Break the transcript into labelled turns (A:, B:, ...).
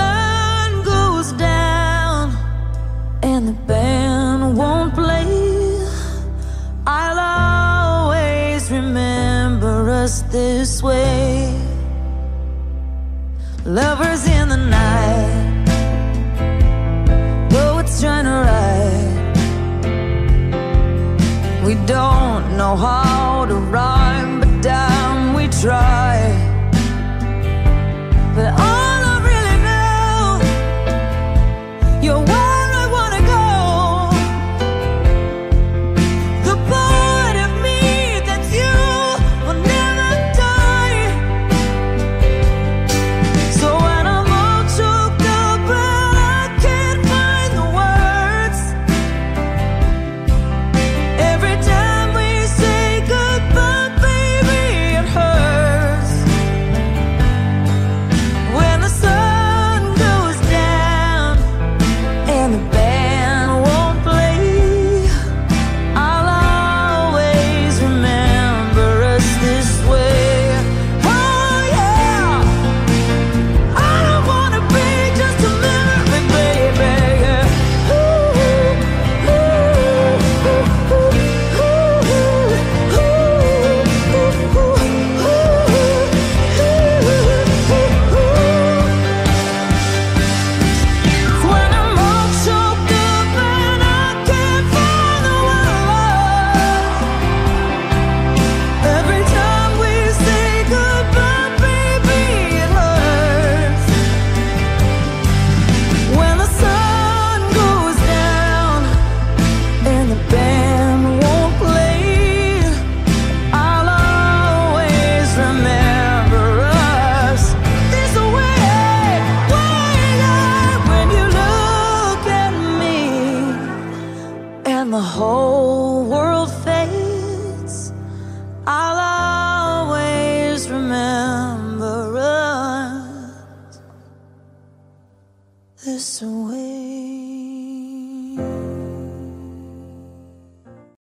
A: Sun goes down and the band won't play, I'll always remember us this way. Lovers in the night, poets trying to write. We don't know how to and the whole world fades. I'll always remember us this way.